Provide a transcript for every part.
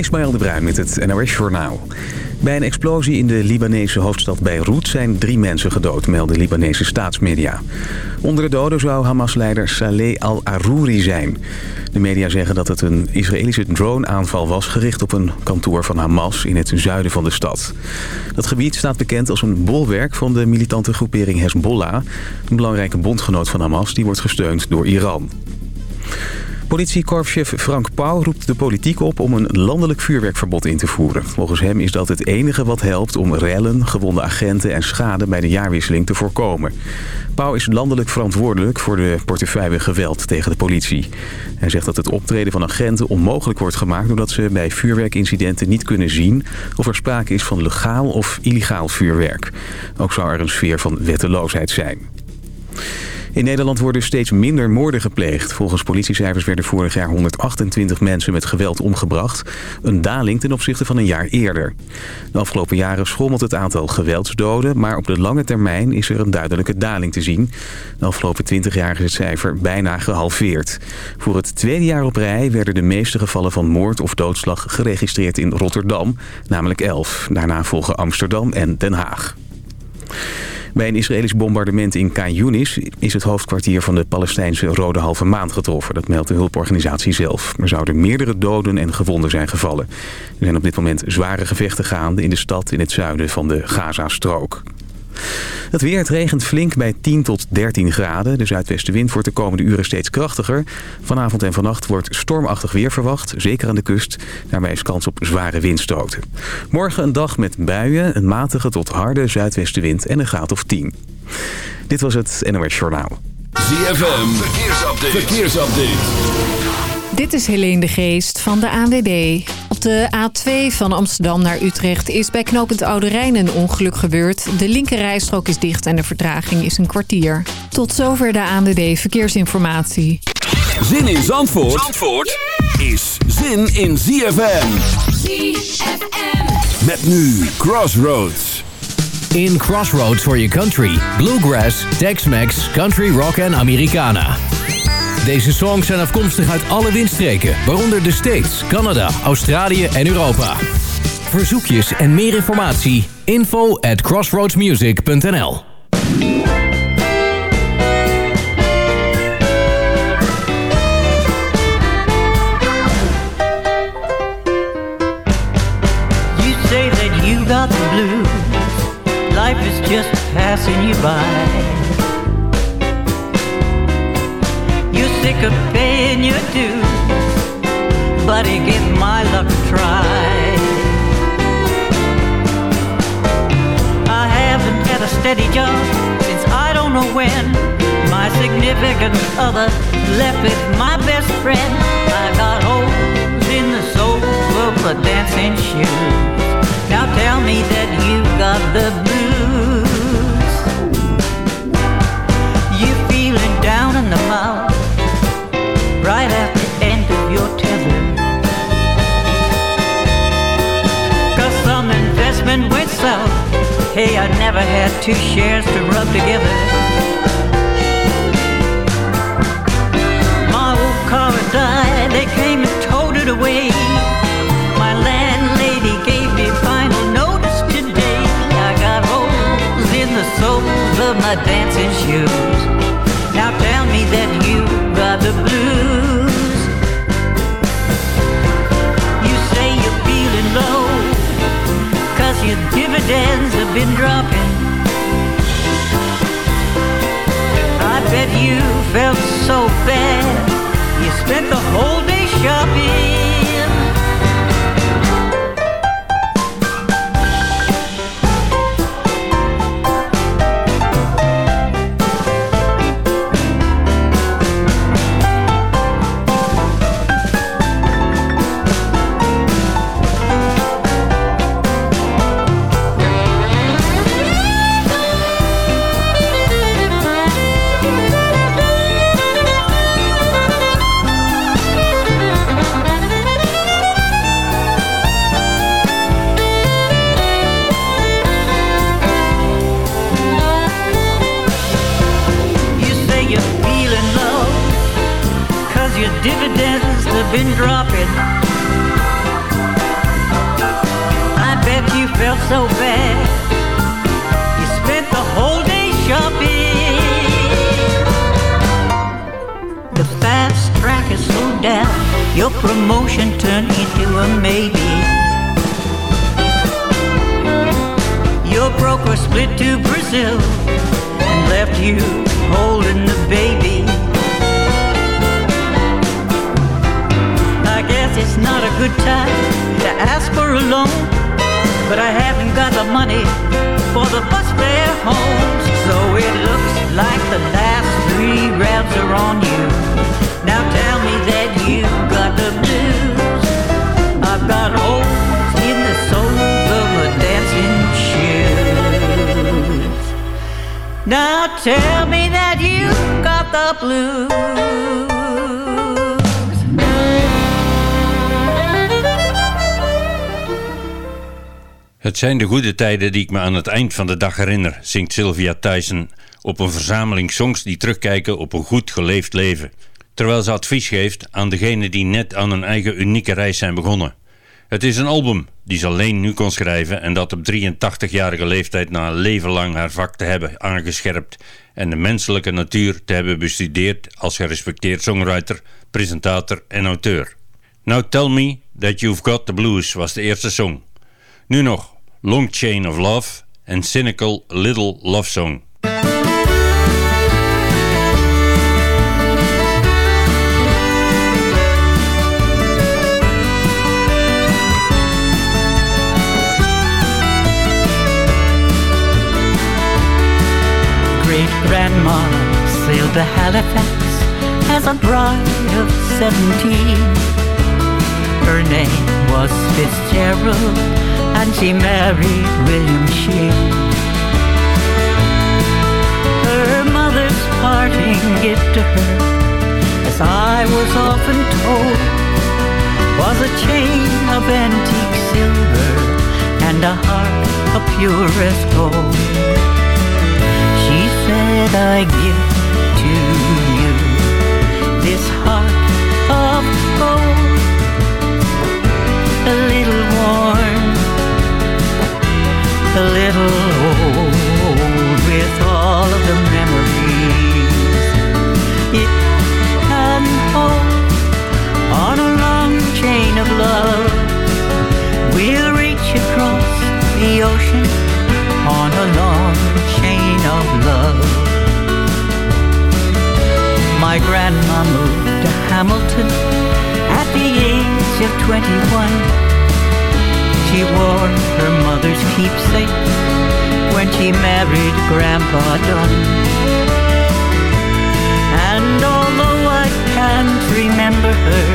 Ismaël de Bruin met het NOS Journaal. Bij een explosie in de Libanese hoofdstad Beirut zijn drie mensen gedood, melden Libanese staatsmedia. Onder de doden zou Hamas-leider Saleh al-Arouri zijn. De media zeggen dat het een Israëlische drone-aanval was gericht op een kantoor van Hamas in het zuiden van de stad. Dat gebied staat bekend als een bolwerk van de militante groepering Hezbollah, een belangrijke bondgenoot van Hamas die wordt gesteund door Iran. Politiekorpschef Frank Pauw roept de politiek op om een landelijk vuurwerkverbod in te voeren. Volgens hem is dat het enige wat helpt om rellen, gewonde agenten en schade bij de jaarwisseling te voorkomen. Pauw is landelijk verantwoordelijk voor de portefeuille geweld tegen de politie. Hij zegt dat het optreden van agenten onmogelijk wordt gemaakt... doordat ze bij vuurwerkincidenten niet kunnen zien... of er sprake is van legaal of illegaal vuurwerk. Ook zou er een sfeer van wetteloosheid zijn. In Nederland worden steeds minder moorden gepleegd. Volgens politiecijfers werden vorig jaar 128 mensen met geweld omgebracht. Een daling ten opzichte van een jaar eerder. De afgelopen jaren schommelt het aantal geweldsdoden... maar op de lange termijn is er een duidelijke daling te zien. De afgelopen 20 jaar is het cijfer bijna gehalveerd. Voor het tweede jaar op rij werden de meeste gevallen van moord of doodslag geregistreerd in Rotterdam, namelijk 11. Daarna volgen Amsterdam en Den Haag. Bij een Israëlisch bombardement in Khan is het hoofdkwartier van de Palestijnse Rode Halve Maan getroffen. Dat meldt de hulporganisatie zelf. Er zouden meerdere doden en gewonden zijn gevallen. Er zijn op dit moment zware gevechten gaande in de stad in het zuiden van de Gaza-strook. Het weer, het regent flink bij 10 tot 13 graden. De zuidwestenwind wordt de komende uren steeds krachtiger. Vanavond en vannacht wordt stormachtig weer verwacht, zeker aan de kust. Daarbij is kans op zware windstoten. Morgen een dag met buien, een matige tot harde zuidwestenwind en een graad of 10. Dit was het NOS Journaal. ZFM, verkeersupdate. verkeersupdate. Dit is Helene de Geest van de ANWB. Op de A2 van Amsterdam naar Utrecht is bij knooppunt Oude Rijn een ongeluk gebeurd. De linkerrijstrook is dicht en de vertraging is een kwartier. Tot zover de ANWB Verkeersinformatie. Zin in Zandvoort, Zandvoort is zin in ZFM. ZFM. Met nu Crossroads. In Crossroads for your country. Bluegrass, Tex-Mex, Country Rock en Americana. Deze songs zijn afkomstig uit alle windstreken, waaronder de States, Canada, Australië en Europa. Verzoekjes en meer informatie, info at crossroadsmusic.nl You say that you got the blues. Life is just passing you by sick of paying your dues. Buddy, give my luck a try. I haven't had a steady job since I don't know when. My significant other left with my best friend. I got holes in the soles of my dancing shoes. Now tell me that you got the blues. You feeling down in the mouth right at the end of your tether. Cause some investment went south. Hey, I never had two shares to rub together. My old car died, they came and towed it away. My landlady gave me final notice today. I got holes in the soles of my dancing shoes. Spent the fare home. So it looks like the last three rounds are on you. Now tell me that you got the blues. I've got holes in the soles of my dancing shoes. Now tell me that you got the blues. Het zijn de goede tijden die ik me aan het eind van de dag herinner, zingt Sylvia Tyson op een verzameling songs die terugkijken op een goed geleefd leven. Terwijl ze advies geeft aan degenen die net aan een eigen unieke reis zijn begonnen. Het is een album die ze alleen nu kon schrijven en dat op 83-jarige leeftijd na een leven lang haar vak te hebben aangescherpt en de menselijke natuur te hebben bestudeerd als gerespecteerd songwriter, presentator en auteur. Now Tell Me That You've Got The Blues was de eerste song. Nu nog Long Chain of Love en Cynical Little Love Song. grandma sailed to Halifax as a bride of seventeen. Her name was Fitzgerald, and she married William Sheen. Her mother's parting gift to her, as I was often told, was a chain of antique silver and a heart of purest gold she said I give to you love. My grandma moved to Hamilton at the age of 21. She wore her mother's keepsake when she married Grandpa Dunn. And although I can't remember her,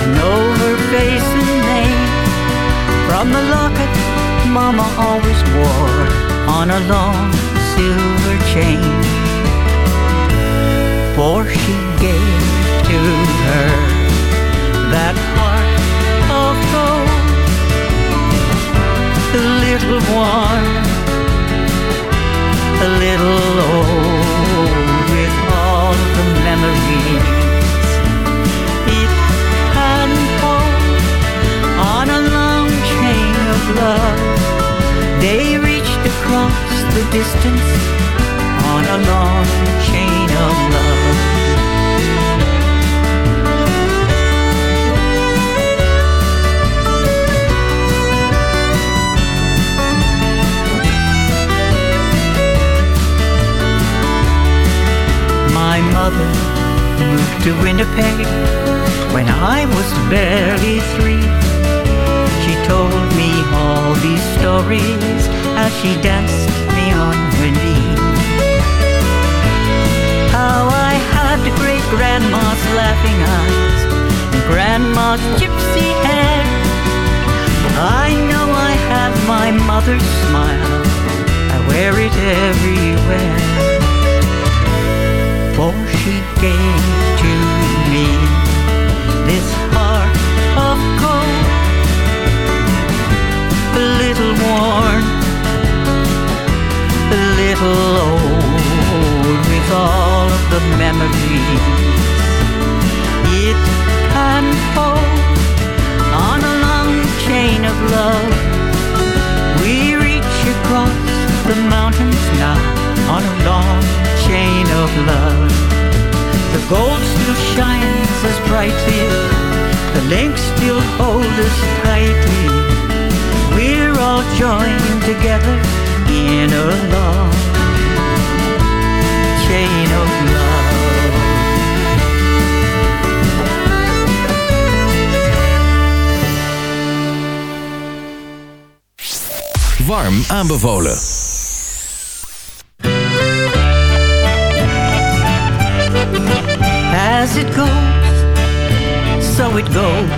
I know her face and name from the locket Mama always wore on a long silver chain. For she gave to her that heart of gold, a little warm, a little old with all the memories it can hold on a long chain of love. They across the distance on a long chain of love. My mother moved to Winnipeg when I was barely three. Told me all these stories as she danced me on her knee. How I had great grandma's laughing eyes and grandma's gypsy hair. I know I have my mother's smile. I wear it everywhere. For she gave little old with all of the memories. It can fall on a long chain of love. We reach across the mountains now on a long chain of love. The gold still shines as brightly, the links still hold us tightly. We're all joined together chain of love. Warm aanbevolen. As it goes, so it goes.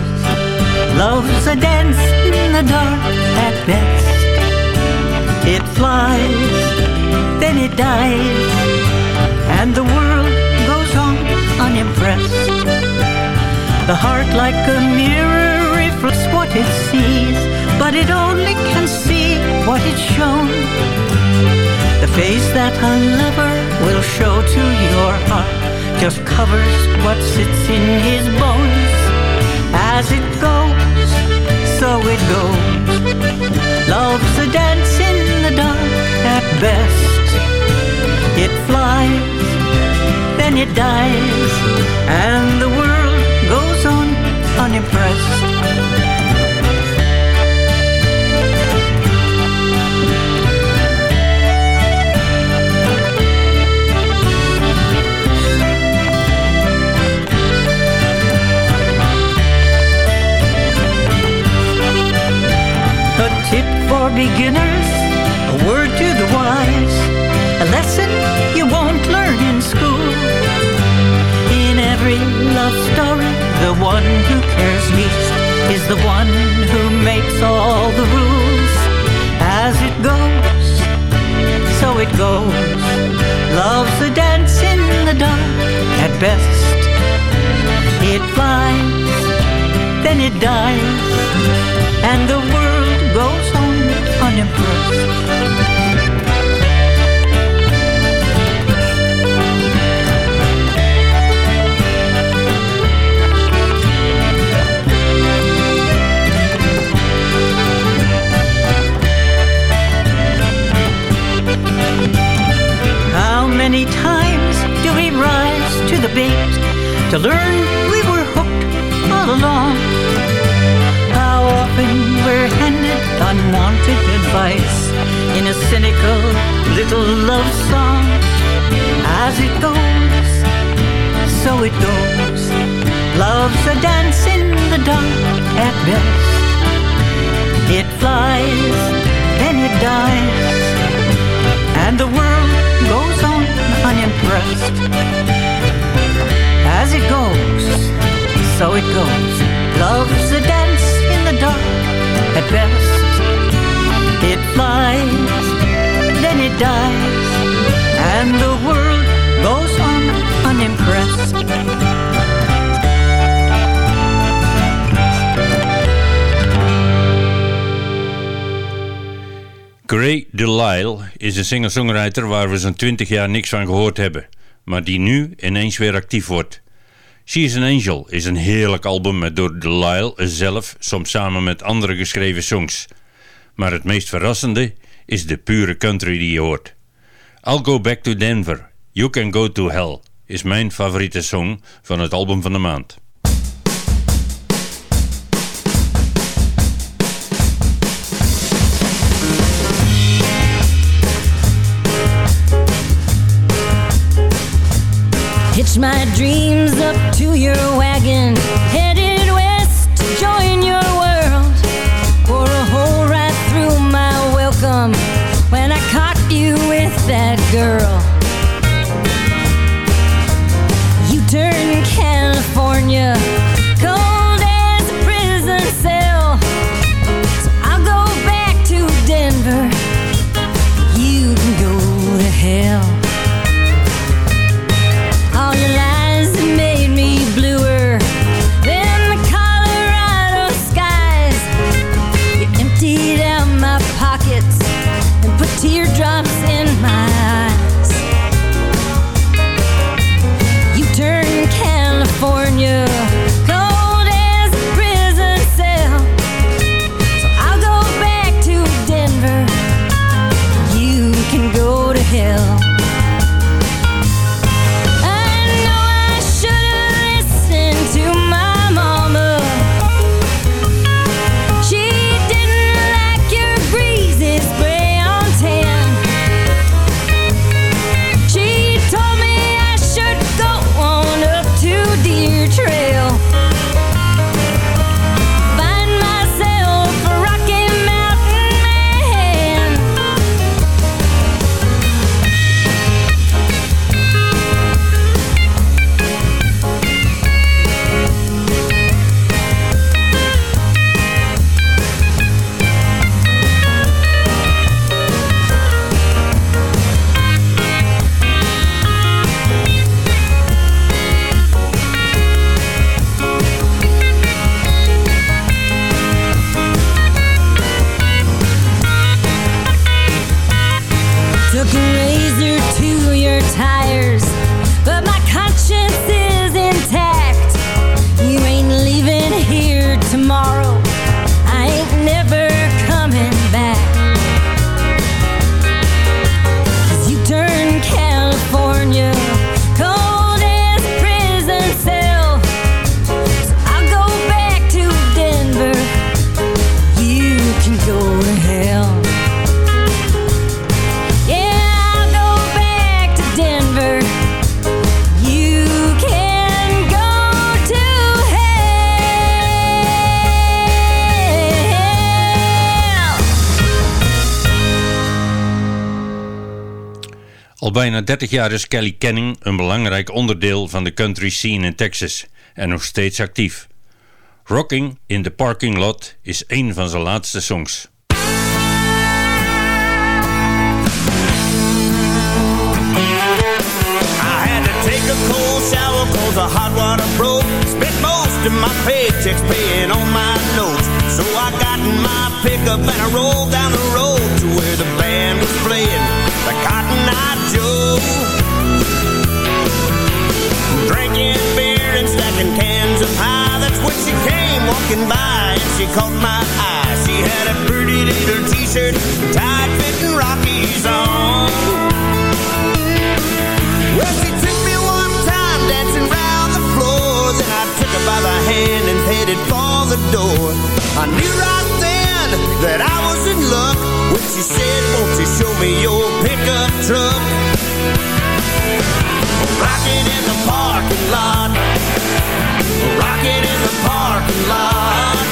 Love's a dance in the dark at best. It flies, then it dies, and the world goes on unimpressed. The heart, like a mirror, reflects what it sees, but it only can see what it's shown. The face that a lover will show to your heart just covers what sits in his bones. Best. It flies, then it dies, and the world goes on unimpressed. A tip for beginners, lesson you won't learn in school. In every love story, the one who cares least is the one who makes all the rules. As it goes, so it goes. Love's a dance in the dark at best. It flies, then it dies, and the world goes on unimpressed. The bait to learn we were hooked all along? How often we're handed unwanted advice in a cynical little love song? As it goes, so it goes. Love's a dance in the dark at best. It flies, then it dies, and the world goes on unimpressed. So it goes. Love's a dance in the dark at best. It flies, then it dies, and the world goes on unimpressed. Gray Delisle is een singer-songwriter waar we zo'n 20 jaar niks van gehoord hebben, maar die nu ineens weer actief wordt. She is an Angel is een heerlijk album met door Delisle zelf, soms samen met andere geschreven songs. Maar het meest verrassende is de pure country die je hoort. I'll Go Back to Denver, You Can Go to Hell is mijn favoriete song van het album van de maand. My dreams your wagon, Al bijna 30 jaar is Kelly Canning een belangrijk onderdeel van de country scene in Texas en nog steeds actief. Rocking in the Parking Lot is een van zijn laatste songs. The hot water broke. Spent most of my paychecks paying on my notes. So I got in my pickup and I rolled down the road to where the band was playing. The Cotton. Drinking beer and stacking cans of pie. That's when she came walking by and she caught my eye. She had a pretty little t-shirt, tight fitting Rockies on. Well, she took me one time dancing round the floor. Then I took her by the hand and headed for the door. I knew right then that I was in luck when she said, oh, Won't you show me your pickup truck? Rocking in the parking lot. Rocking in the parking lot.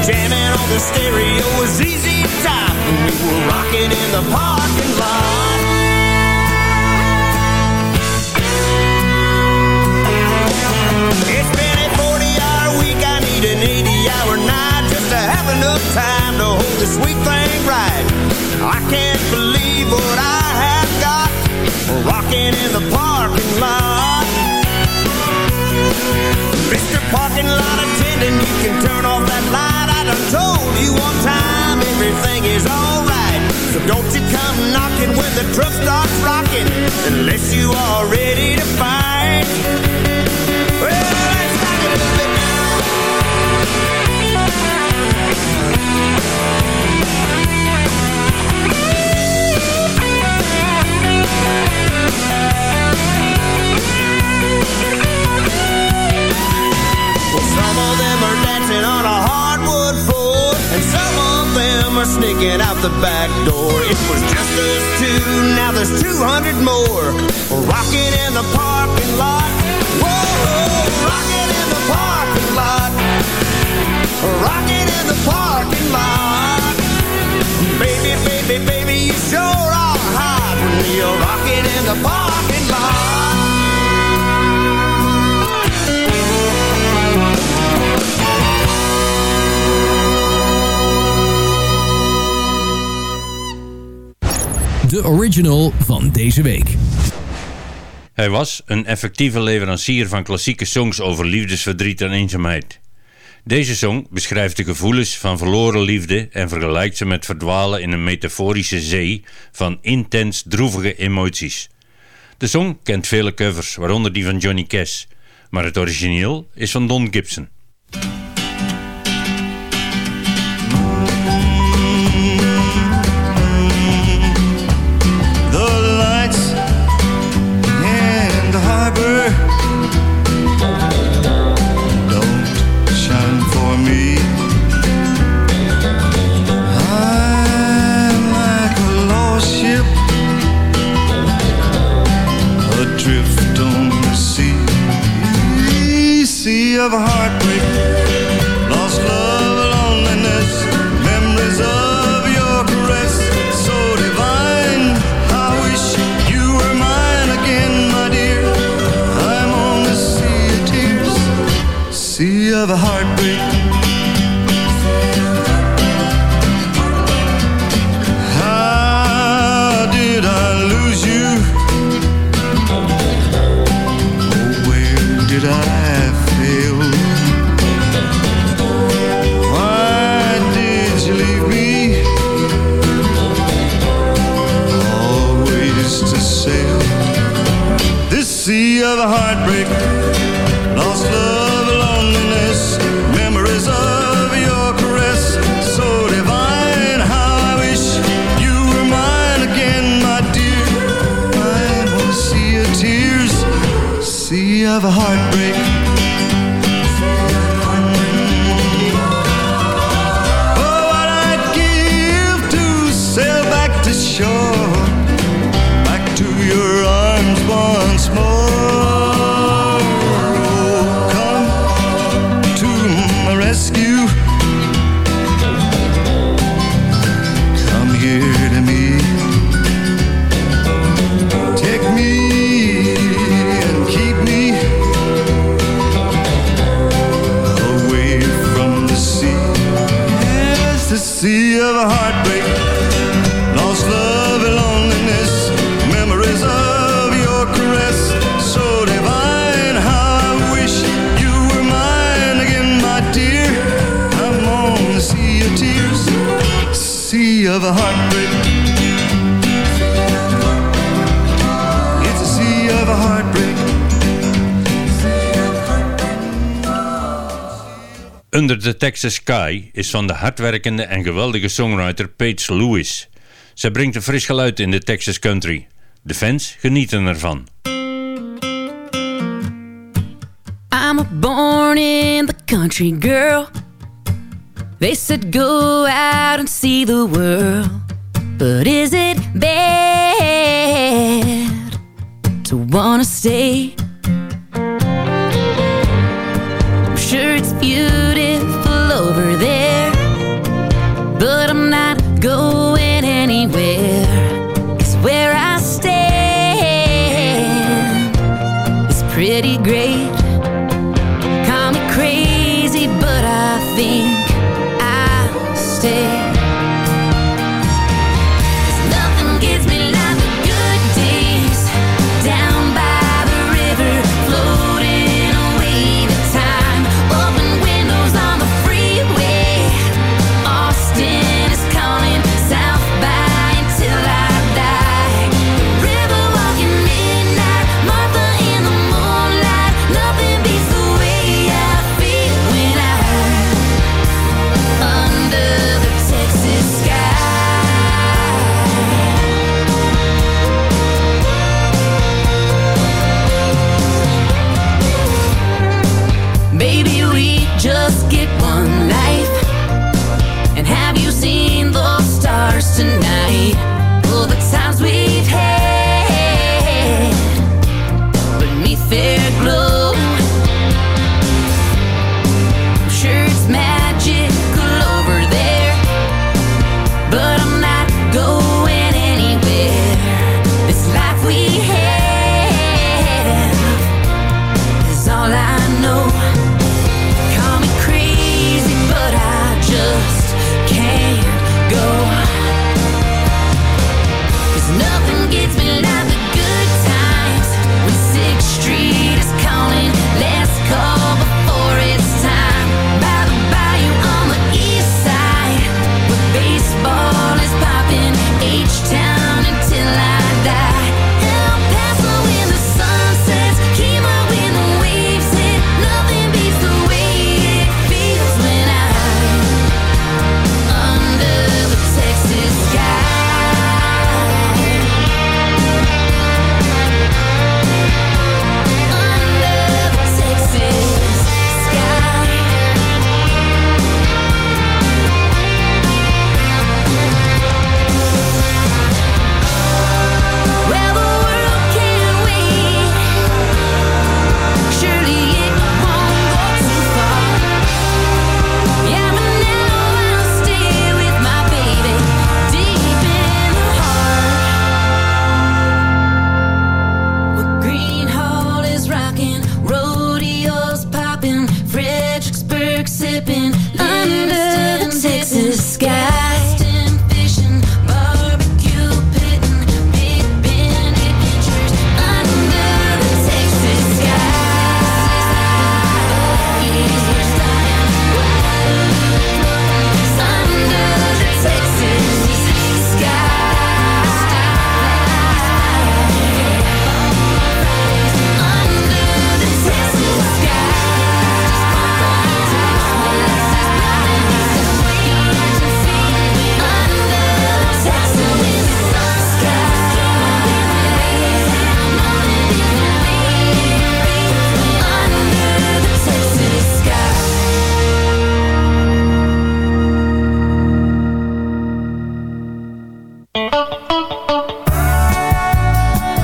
Jamming on the stereo was easy top. And we were rocking in the parking lot. It's been a 40-hour week. I need an have enough time to hold the sweet thing right. I can't believe what I have got. Rocking in the parking lot. Mr. Parking Lot attendant, you can turn off that light. I done told you one time everything is alright. So don't you come knocking when the truck starts rocking unless you are ready to fight. Well, the back door. It was just us two, now there's 200 more. We're Rocking in the parking lot. Whoa, rocking in the parking lot. Rocking in the parking lot. Baby, baby, baby, you sure are hot when you're rocking in the parking lot. De original van deze week. Hij was een effectieve leverancier van klassieke songs over liefdesverdriet en eenzaamheid. Deze song beschrijft de gevoelens van verloren liefde en vergelijkt ze met verdwalen in een metaforische zee van intens droevige emoties. De song kent vele covers, waaronder die van Johnny Cash, maar het origineel is van Don Gibson. Of heartbreak, lost love, loneliness, memories of your caress, so divine. I wish you were mine again, my dear. I'm on the sea of tears, sea of heartbreak. Under the Texas Sky is van de hardwerkende en geweldige songwriter Paige Lewis. Zij brengt een fris geluid in de Texas country. De fans genieten ervan. I'm a born in the country girl They said go out and see the world But is it bad to wanna stay? I'm sure it's you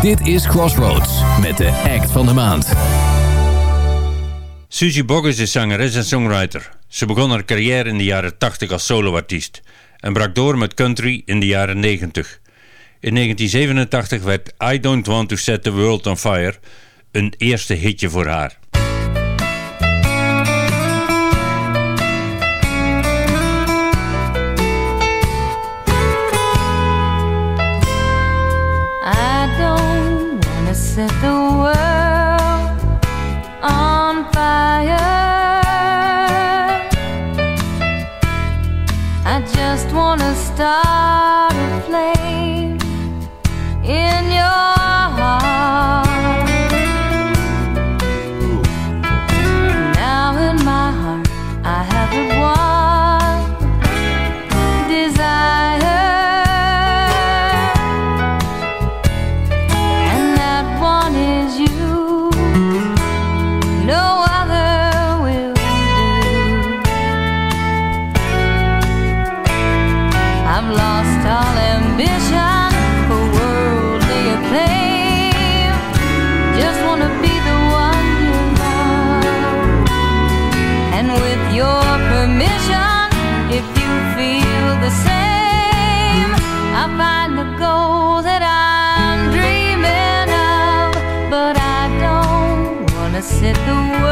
Dit is Crossroads met de act van de maand. Susie Boggess is zangeres en songwriter. Ze begon haar carrière in de jaren 80 als soloartiest en brak door met country in de jaren 90. In 1987 werd I Don't Want to Set the World on Fire een eerste hitje voor haar. é tão don't the world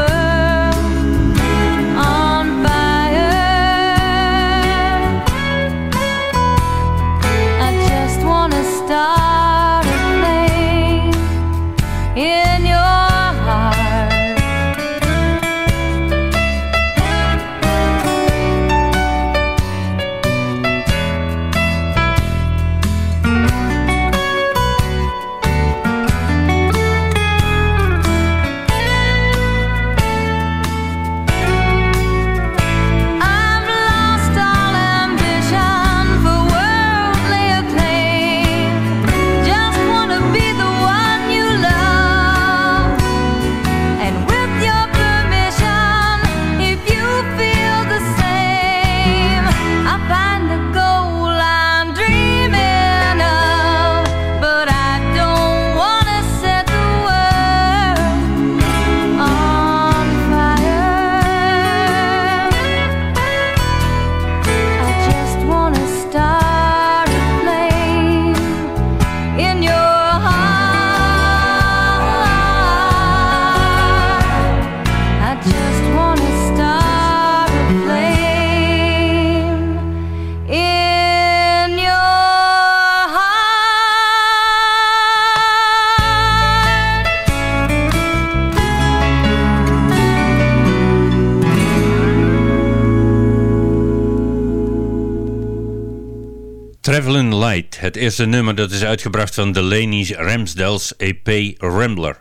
eerste nummer dat is uitgebracht van Delaney's EP Rambler.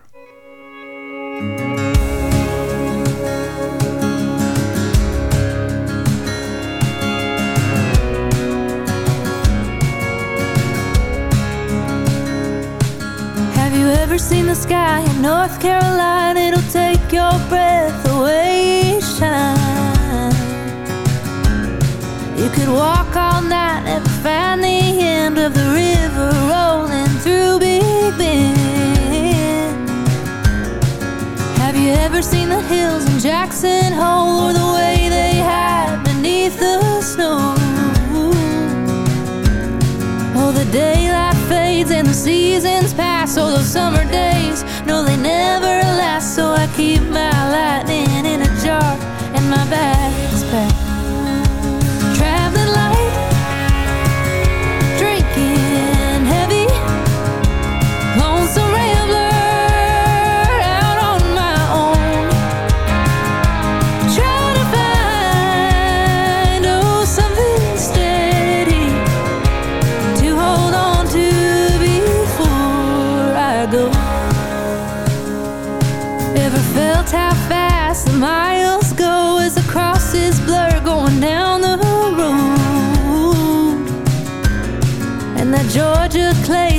Have you ever seen the sky in North Carolina? It'll take your breath away, shine. You could walk all night and find the end of the through Big Bend. Have you ever seen the hills in Jackson Hole or the way they hide beneath the snow? Oh, the daylight fades and the seasons pass. Oh, those summer days, no, they never last. So I keep my lightning in a jar and my bag's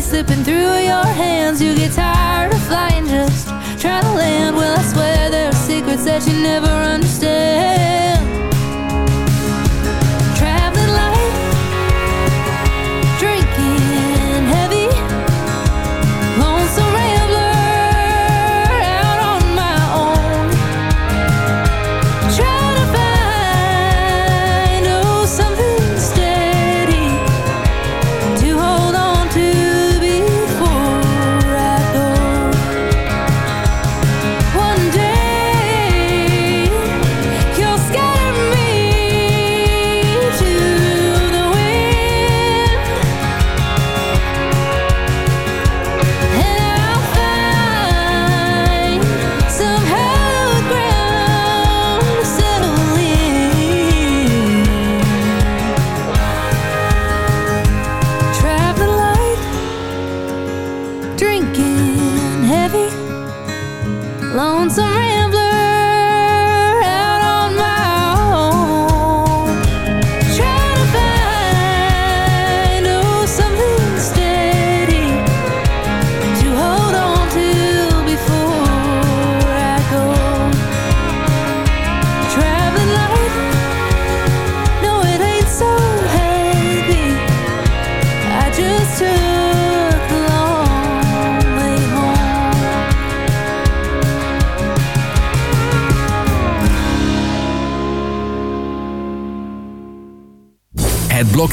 slipping through your hands, you get tired of flying just try to land. Well, I swear there are secrets that you never understand.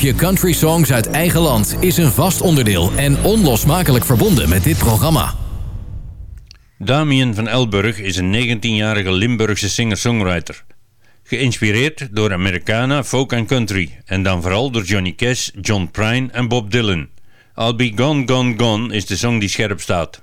Je country songs uit eigen land is een vast onderdeel en onlosmakelijk verbonden met dit programma. Damien van Elburg is een 19-jarige Limburgse singer-songwriter. Geïnspireerd door Americana, folk en country en dan vooral door Johnny Cash, John Prine en Bob Dylan. I'll Be Gone Gone Gone is de song die scherp staat.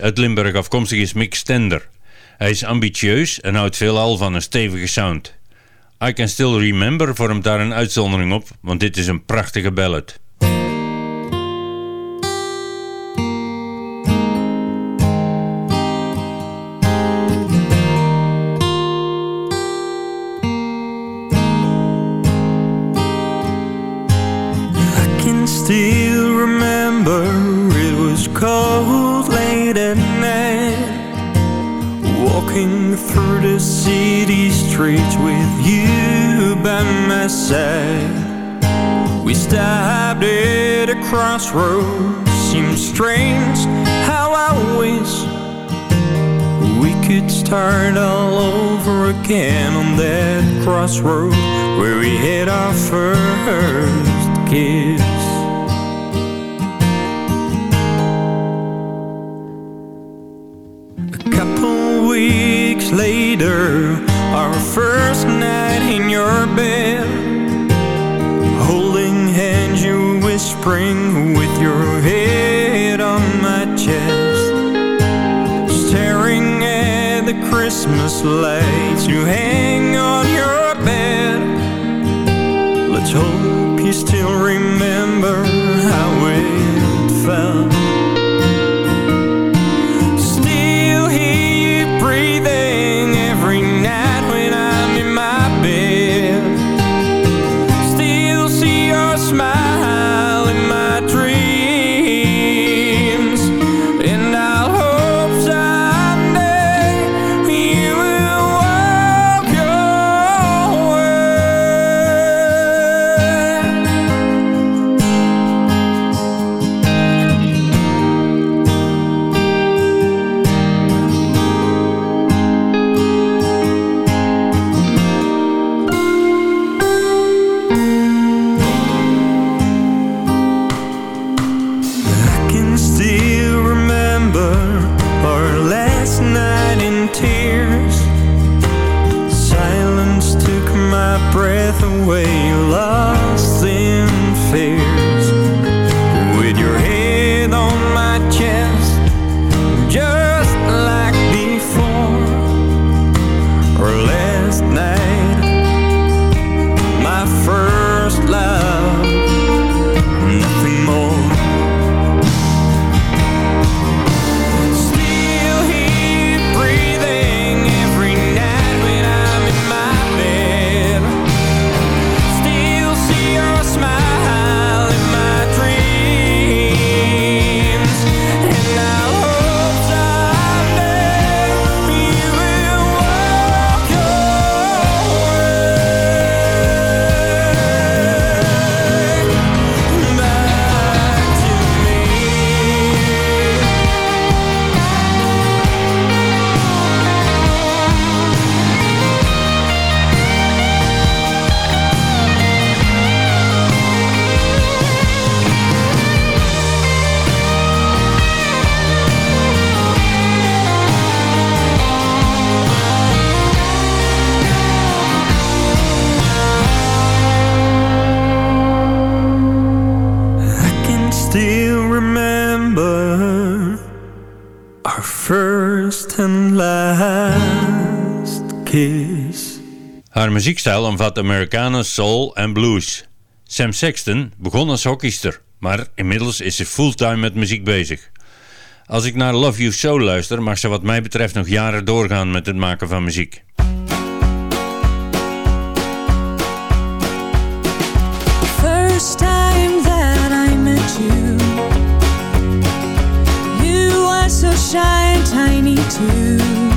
Uit Limburg afkomstig is Mick Stender. Hij is ambitieus en houdt veelal van een stevige sound. I Can Still Remember vormt daar een uitzondering op, want dit is een prachtige ballad. preach with you by my side. We stopped at a crossroads. Seems strange how I wish we could start all over again on that crossroad where we had our first kiss. Christmas lights, New Hampshire kiss. Haar muziekstijl omvat Americana, soul en blues. Sam Sexton begon als hockeyster, maar inmiddels is ze fulltime met muziek bezig. Als ik naar Love You So luister, mag ze wat mij betreft nog jaren doorgaan met het maken van muziek. First time that I met you, you were so shy and tiny too.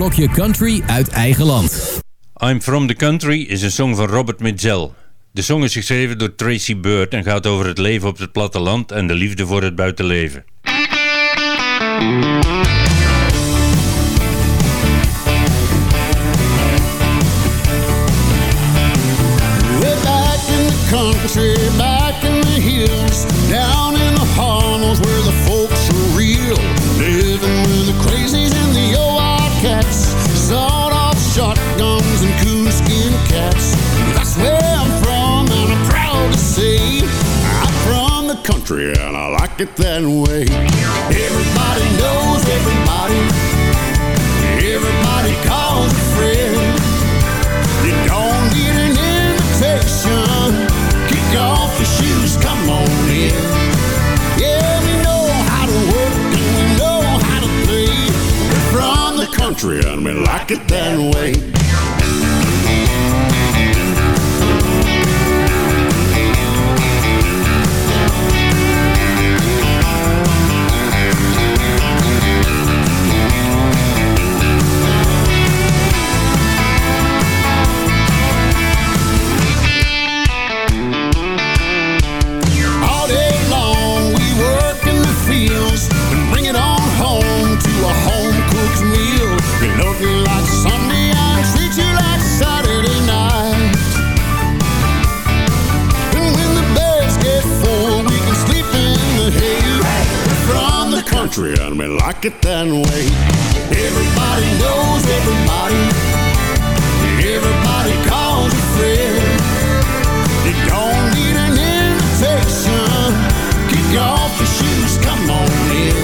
Blokje Country uit eigen land. I'm From the Country is een song van Robert Mitchell. De song is geschreven door Tracy Bird en gaat over het leven op het platteland en de liefde voor het buitenleven. Way back in the country, country, and I like it that way. Everybody knows everybody. Everybody calls a friend. You don't need an invitation. Kick off your shoes, come on in. Yeah, we know how to work and we know how to play. We're from the country and we like it that way. And we like it that way. Everybody knows everybody. Everybody calls a friend. You don't need an invitation. Kick off your shoes, come on in.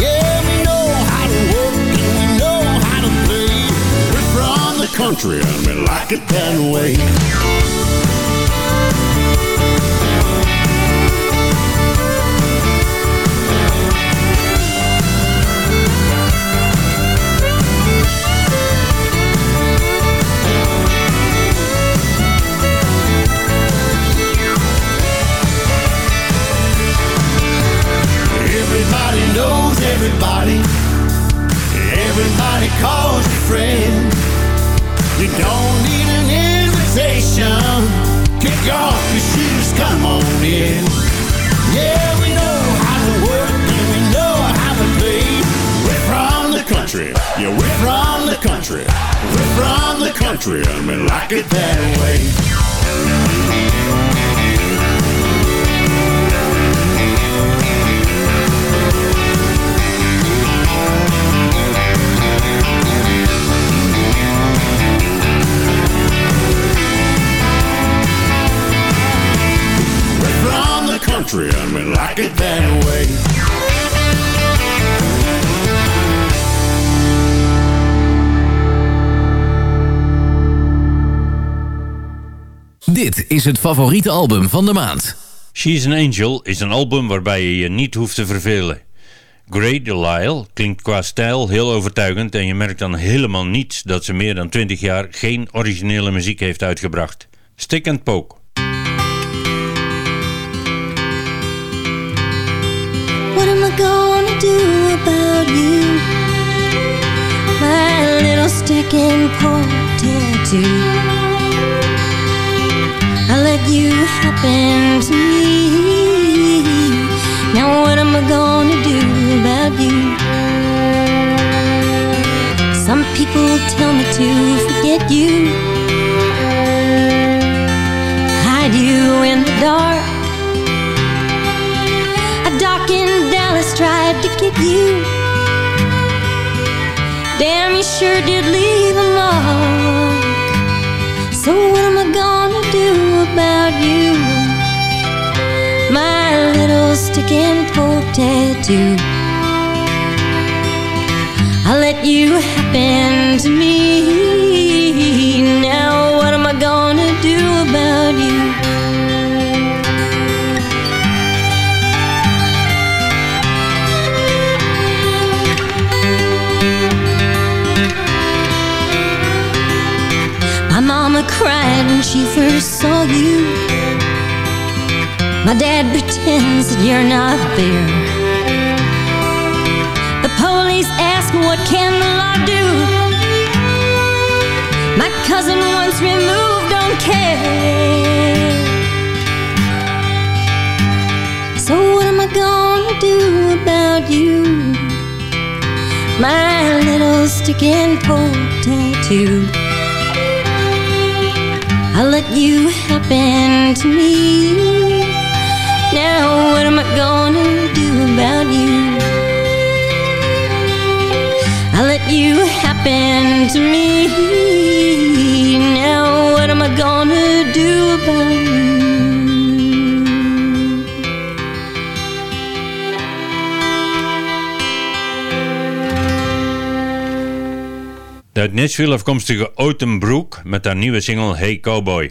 Yeah, we know how to work and we know how to play. We're from the country and we like it that way. Is het favoriete album van de maand. She's an Angel is een album waarbij je je niet hoeft te vervelen. Grey Delisle klinkt qua stijl heel overtuigend en je merkt dan helemaal niet dat ze meer dan 20 jaar geen originele muziek heeft uitgebracht. Stick and Poke. What am I gonna do about you? My little stick and poke tattoo. You happen to me. Now what am I gonna do about you? Some people tell me to forget you. Hide you in the dark. A darkened Dallas tried to get you. Damn, you sure did leave and poke tattoo. I let you happen to me. Now what am I gonna do about you? My mama cried when she first saw you. My dad pretends that you're not there. The police ask, what can the law do? My cousin once removed don't care. So what am I gonna do about you? My little stick and poke tattoo. I let you happen to me. Now what am I gonna do about you? I let you happen to me. Now what am I gonna do about you? De uit Nashville afkomstige Autumn Brook met haar nieuwe single Hey Cowboy.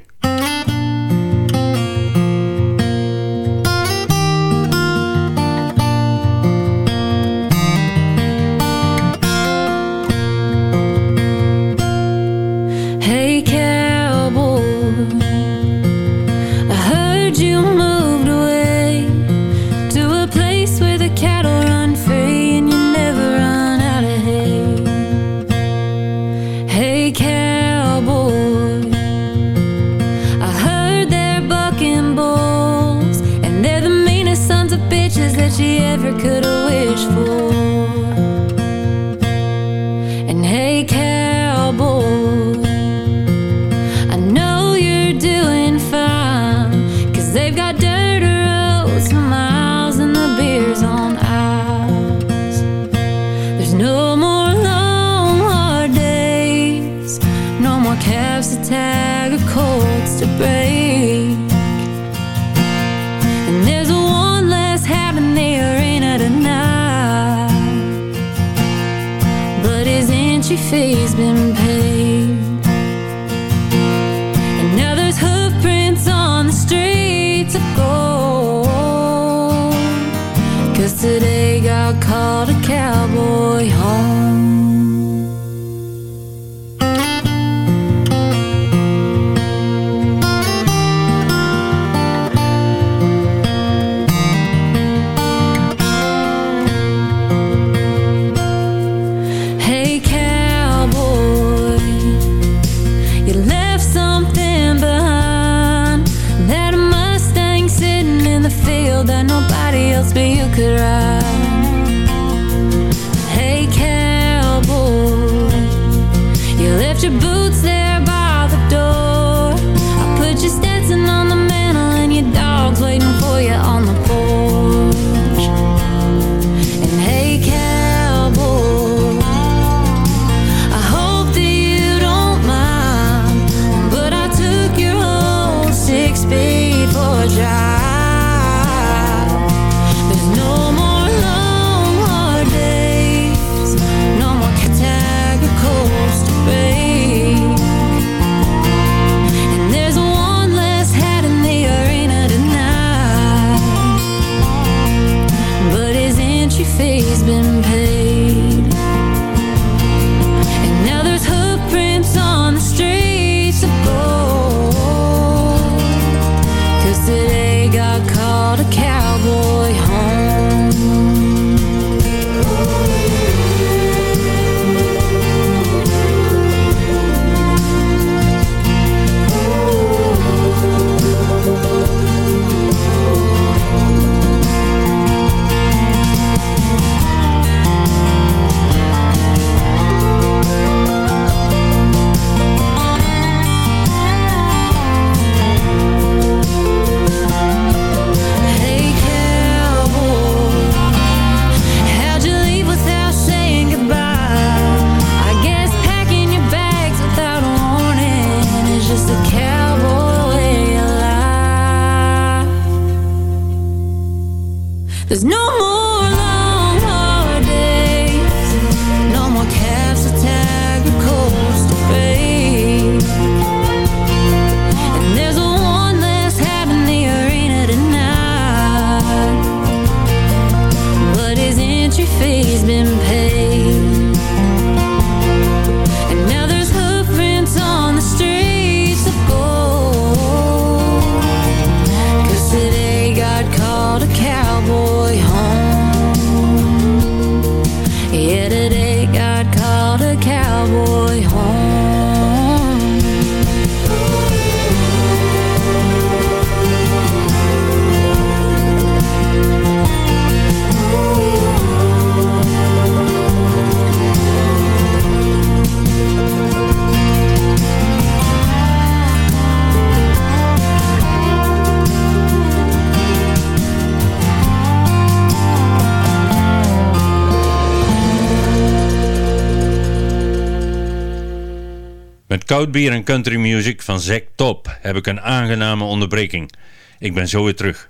Koudbier en Country Music van Zek Top heb ik een aangename onderbreking. Ik ben zo weer terug.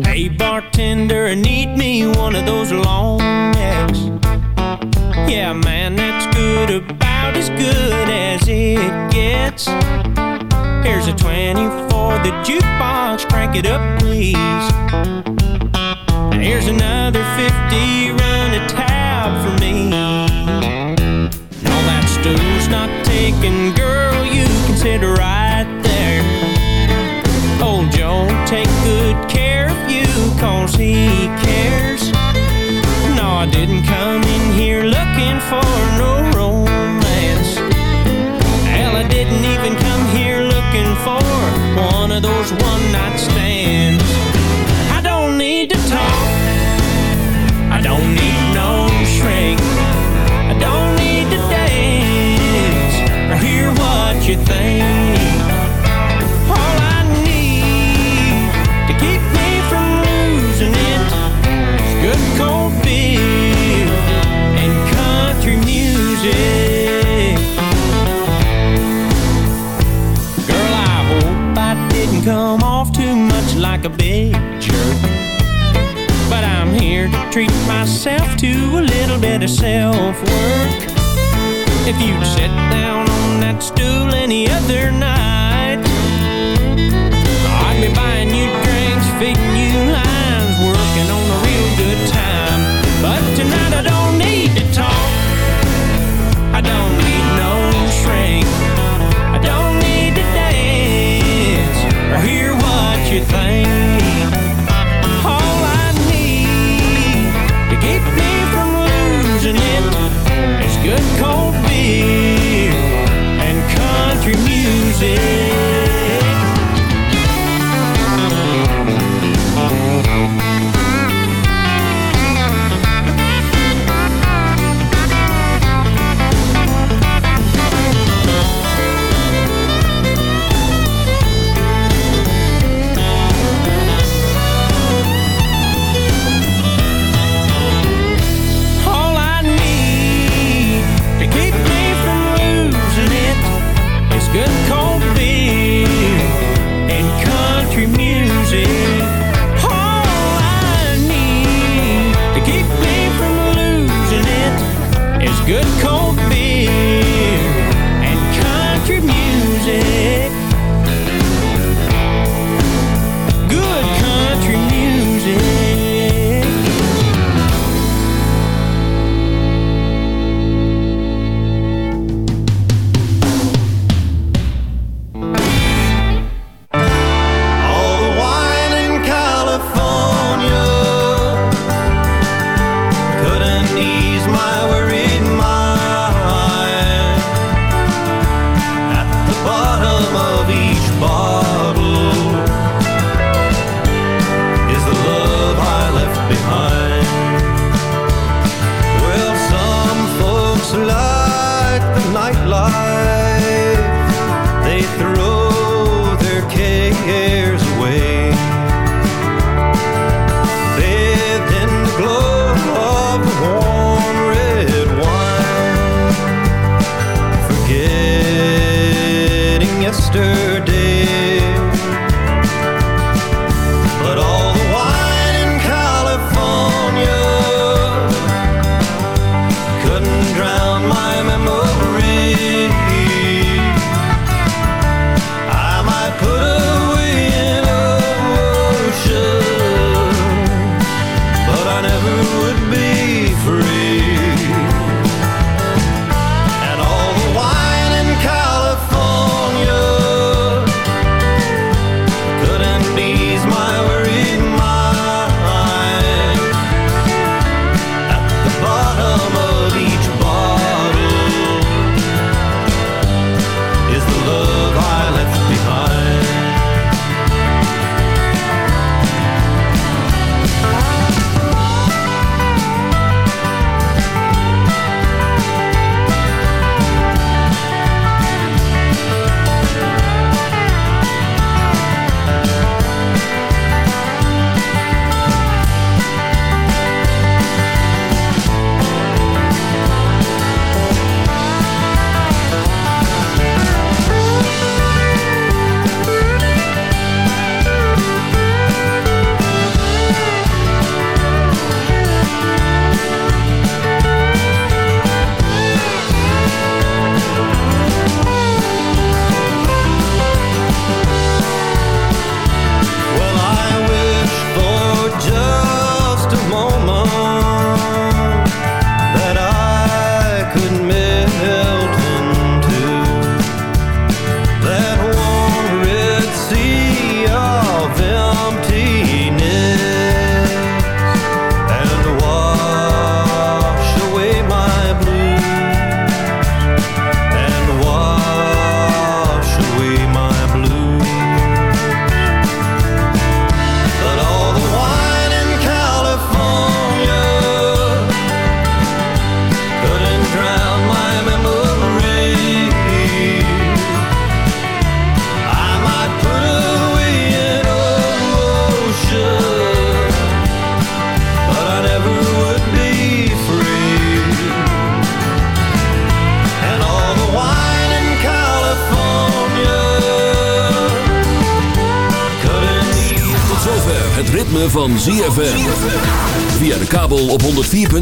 Hey bartender, need me one of those long necks. Yeah man, that's good, about as good as it gets. Here's a 20 for the jukebox, crank it up please. Here's another 50, run a tab for me. And all that stool's not taken, girl, you can sit right there. Oh, Old Joe, take good care of you, cause he cares. No, I didn't come in here looking for no romance. Hell, I didn't even come here looking for one of those one-night stands. Don't need no shrink.